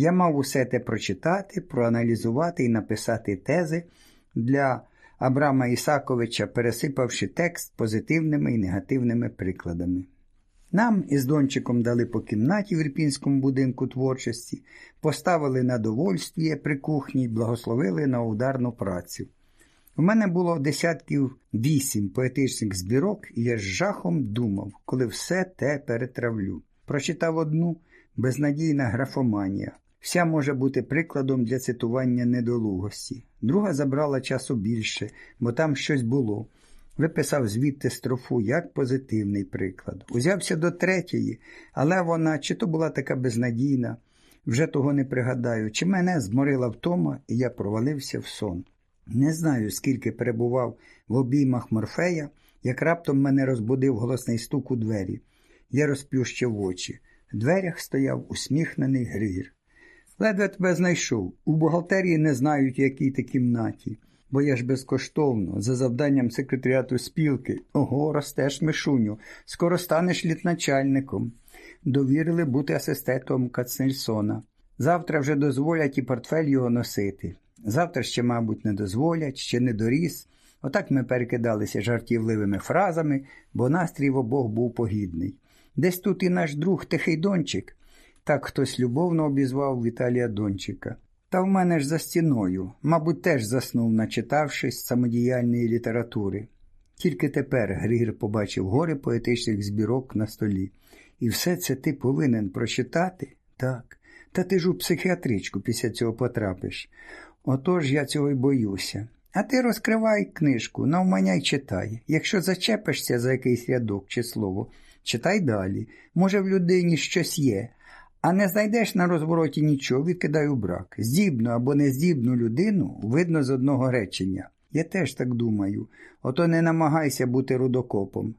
Я мав усе те прочитати, проаналізувати і написати тези для Абрама Ісаковича, пересипавши текст позитивними і негативними прикладами. Нам із Дончиком дали по кімнаті в Ірпінському будинку творчості, поставили на довольствіє при кухні й благословили на ударну працю. У мене було десятків вісім поетичних збірок, і я з жахом думав, коли все те перетравлю. Прочитав одну безнадійна графоманія. Вся може бути прикладом для цитування недолугості. Друга забрала часу більше, бо там щось було. Виписав звідти строфу як позитивний приклад. Узявся до третьої, але вона чи то була така безнадійна, вже того не пригадаю, чи мене зморила втома, і я провалився в сон. Не знаю, скільки перебував в обіймах морфея, як раптом мене розбудив голосний стук у двері. Я розплющив очі. В дверях стояв усміхнений Григір. Ледве тебе знайшов. У бухгалтерії не знають, якій ти кімнаті, бо я ж безкоштовно, за завданням секретаріату спілки. Ого, ростеш, Мишуню, скоро станеш літначальником. Довірили бути асистентом Кацнельсона. Завтра вже дозволять і портфель його носити. Завтра ще, мабуть, не дозволять, ще не доріс. Отак ми перекидалися жартівливими фразами, бо настрій в обох був погідний. Десь тут і наш друг Тихий Дончик. Так хтось любовно обізвав Віталія Дончика. Та в мене ж за стіною, мабуть, теж заснув, начитавшись самодіяльної літератури. Тільки тепер Григір побачив гори поетичних збірок на столі. І все це ти повинен прочитати? Так. Та ти ж у психіатричку після цього потрапиш. Отож я цього й боюся. А ти розкривай книжку, навманяй читай. Якщо зачепишся за якийсь рядок чи слово, читай далі. Може, в людині щось є, а не знайдеш на розвороті нічого, відкидай брак. Здібну або нездібну людину видно з одного речення. Я теж так думаю, ото не намагайся бути рудокопом.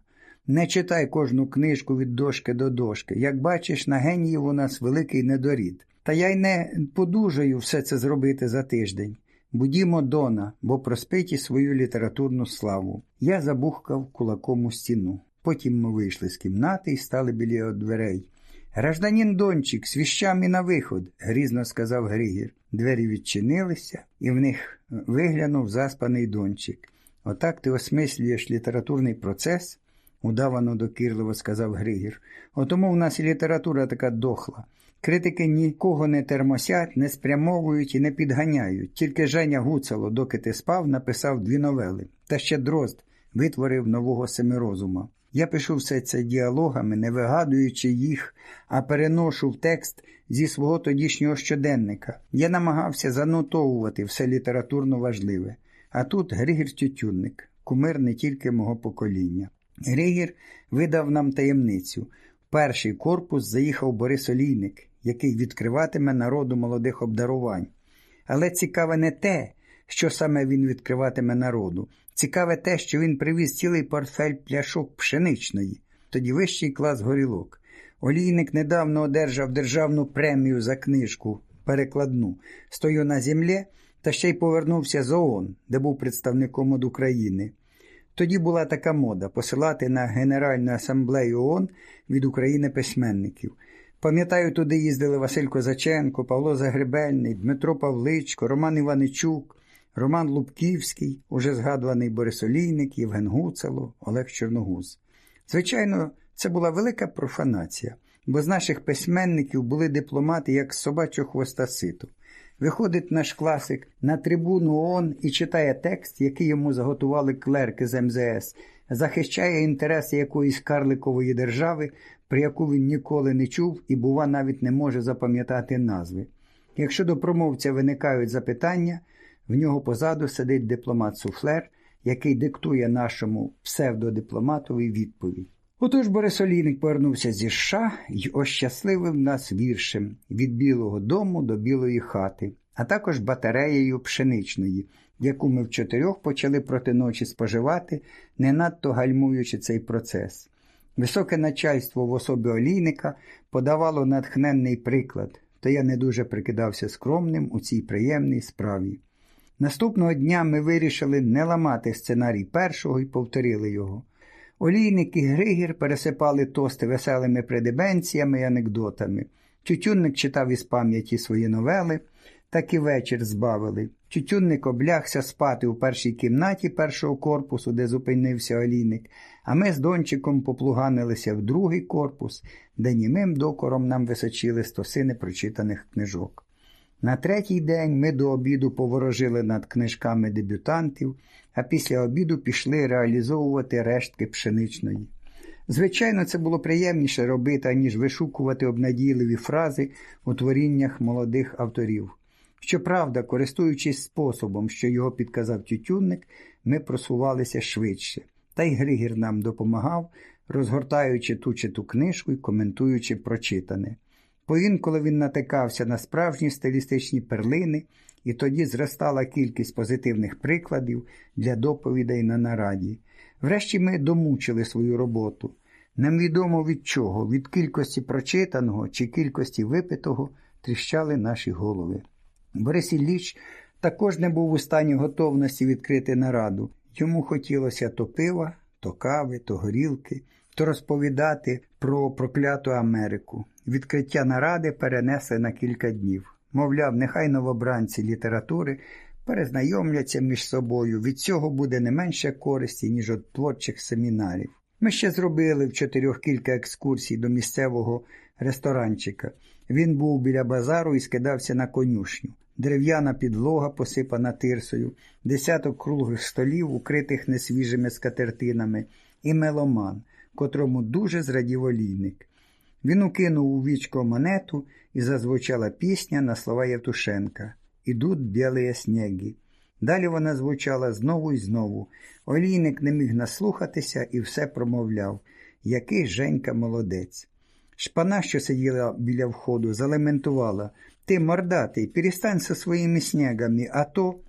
Не читай кожну книжку від дошки до дошки. Як бачиш, на геніїв у нас великий недорід. Та я й не подужаю все це зробити за тиждень. Будімо Дона, бо проспиті свою літературну славу. Я забухкав кулаком у стіну. Потім ми вийшли з кімнати і стали біля дверей. Гражданін Дончик, з віщами на виход, грізно сказав Григір. Двері відчинилися, і в них виглянув заспаний Дончик. Отак ти осмислюєш літературний процес, удавано докірливо сказав Григір. Отому в нас і література така дохла. Критики нікого не термосять, не спрямовують і не підганяють. Тільки Женя Гуцало, доки ти спав, написав дві новели. Та ще дрозд витворив нового семирозума. Я пишу все це діалогами, не вигадуючи їх, а переношу в текст зі свого тодішнього щоденника. Я намагався занотовувати все літературно важливе. А тут Григір Тютюнник, кумир не тільки мого покоління. Григір видав нам таємницю. Перший корпус заїхав Борис Олійник, який відкриватиме народу молодих обдарувань. Але цікаве не те, що саме він відкриватиме народу. Цікаве те, що він привіз цілий портфель пляшок пшеничної, тоді вищий клас горілок. Олійник недавно одержав державну премію за книжку перекладну Стою на землі та ще й повернувся з ООН, де був представником від України. Тоді була така мода посилати на Генеральну асамблею ООН від України письменників. Пам'ятаю, туди їздили Василь Козаченко, Павло Загребельний, Дмитро Павличко, Роман Іваничук, Роман Лубківський, уже згадуваний Борис Олійник, Євген Гуцало, Олег Чорногуз. Звичайно, це була велика профанація, бо з наших письменників були дипломати як собачого хвоста ситу. Виходить наш класик на трибуну ООН і читає текст, який йому заготували клерки з МЗС, захищає інтереси якоїсь карликової держави, про яку він ніколи не чув і, бува, навіть не може запам'ятати назви. Якщо до промовця виникають запитання, в нього позаду сидить дипломат Суфлер, який диктує нашому псевдодипломатові відповідь. Отож Борис Олійник повернувся зі США і ощасливив нас віршем від Білого дому до Білої хати, а також батареєю пшеничної, яку ми в чотирьох почали проти ночі споживати, не надто гальмуючи цей процес. Високе начальство в особі олійника подавало натхненний приклад, то я не дуже прикидався скромним у цій приємній справі. Наступного дня ми вирішили не ламати сценарій першого і повторили його. Олійник і Григір пересипали тости веселими придебенціями і анекдотами. Тютюнник читав із пам'яті свої новели, так і вечір збавили. Тютюнник облягся спати у першій кімнаті першого корпусу, де зупинився олійник, а ми з дончиком поплуганилися в другий корпус, де німим докором нам височили стоси непрочитаних книжок. На третій день ми до обіду поворожили над книжками дебютантів, а після обіду пішли реалізовувати рештки пшеничної. Звичайно, це було приємніше робити, ніж вишукувати обнадійливі фрази у творіннях молодих авторів. Щоправда, користуючись способом, що його підказав тютюнник, ми просувалися швидше, та й Григір нам допомагав, розгортаючи ту чи ту книжку і коментуючи прочитане. Поінколи він натикався на справжні стилістичні перлини, і тоді зростала кількість позитивних прикладів для доповідей на нараді. Врешті ми домучили свою роботу. Нам відомо від чого, від кількості прочитаного чи кількості випитого тріщали наші голови. Борис Ілліч також не був у стані готовності відкрити нараду. Йому хотілося то пива, то кави, то горілки, то розповідати про прокляту Америку. Відкриття наради перенесли на кілька днів. Мовляв, нехай новобранці літератури перезнайомляться між собою. Від цього буде не менше користі, ніж від творчих семінарів. Ми ще зробили в чотирьох кілька екскурсій до місцевого ресторанчика. Він був біля базару і скидався на конюшню. Дерев'яна підлога, посипана тирсою, десяток круглих столів, укритих несвіжими скатертинами, і меломан, котрому дуже зрадів олійник. Він укинув у вічко монету і зазвучала пісня на слова Євтушенка Ідуть білі сніги. Далі вона звучала знову і знову. Олійник не міг наслухатися і все промовляв який Женька молодець. Шпана, що сиділа біля входу, залементувала Ти, мордатий, перестань со своїми снігами, а то.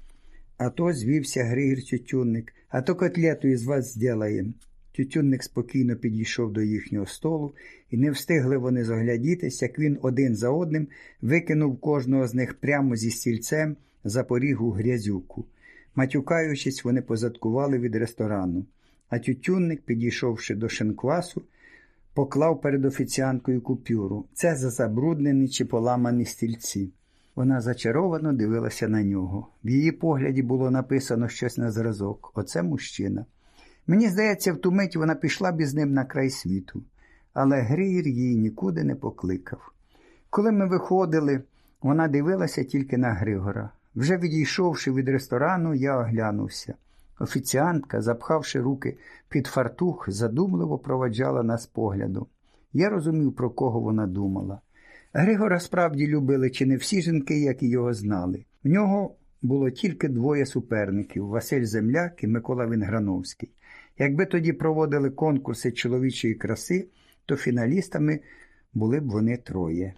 А то звівся Григір Тютюнник, а то котлету із вас зділаєм. Тютюнник спокійно підійшов до їхнього столу, і не встигли вони заглядітись, як він один за одним викинув кожного з них прямо зі стільцем за порігу грязюку. Матюкаючись, вони позадкували від ресторану, а тютюнник, підійшовши до шинквасу, поклав перед офіціанткою купюру. Це за забруднені чи поламані стільці. Вона зачаровано дивилася на нього. В її погляді було написано щось на зразок оце мужчина. Мені здається, в ту мить вона пішла б із ним на край світу, але Григір її нікуди не покликав. Коли ми виходили, вона дивилася тільки на Григора. Вже відійшовши від ресторану, я оглянувся. Офіціантка, запхавши руки під фартух, задумливо проваджала нас поглядом. Я розумів, про кого вона думала. Григора справді любили чи не всі жінки, як і його знали. В нього було тільки двоє суперників Василь Земляк і Микола Вінграновський. Якби тоді проводили конкурси чоловічої краси, то фіналістами були б вони троє.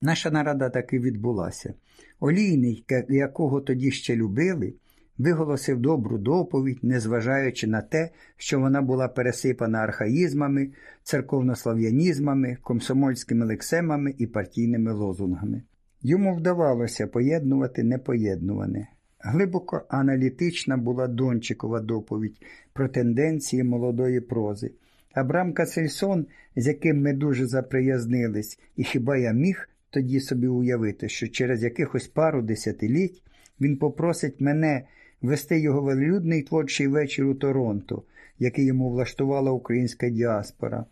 Наша нарада таки відбулася. Олійний, якого тоді ще любили, виголосив добру доповідь, незважаючи на те, що вона була пересипана архаїзмами, церковнослав'янізмами, комсомольськими лексемами і партійними лозунгами. Йому вдавалося поєднувати непоєднуване. Глибоко аналітична була Дончикова доповідь про тенденції молодої прози. Абрам Кацельсон, з яким ми дуже заприязнились, і хіба я міг тоді собі уявити, що через якихось пару десятиліть він попросить мене вести його велолюдний творчий вечір у Торонто, який йому влаштувала українська діаспора,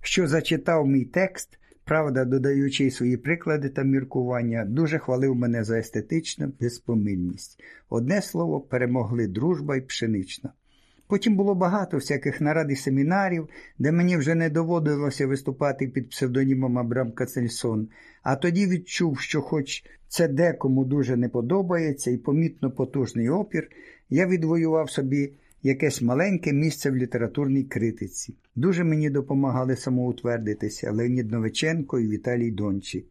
що зачитав мій текст. Правда, додаючи свої приклади та міркування, дуже хвалив мене за естетичну безпомильність. Одне слово, перемогли дружба і пшенична. Потім було багато всяких нарад і семінарів, де мені вже не доводилося виступати під псевдонімом Абрам Кацельсон, а тоді відчув, що, хоч це декому дуже не подобається і помітно потужний опір, я відвоював собі якесь маленьке місце в літературній критиці. Дуже мені допомагали самоутвердитися Леонід Новиченко і Віталій Дончик.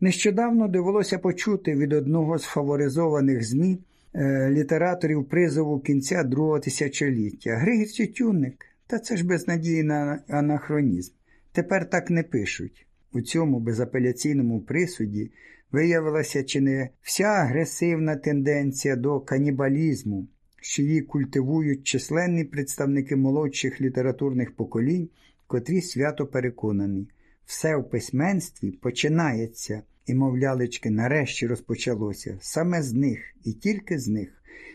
Нещодавно довелося почути від одного з фаворизованих ЗМІ е, літераторів призову кінця другого тисячоліття Григір Тютюнник. Та це ж безнадійний анахронізм. Тепер так не пишуть. У цьому безапеляційному присуді виявилася чи не вся агресивна тенденція до канібалізму що її культивують численні представники молодших літературних поколінь, котрі свято переконані. все в письменстві починається, і, мовлялечки, нарешті розпочалося саме з них і тільки з них.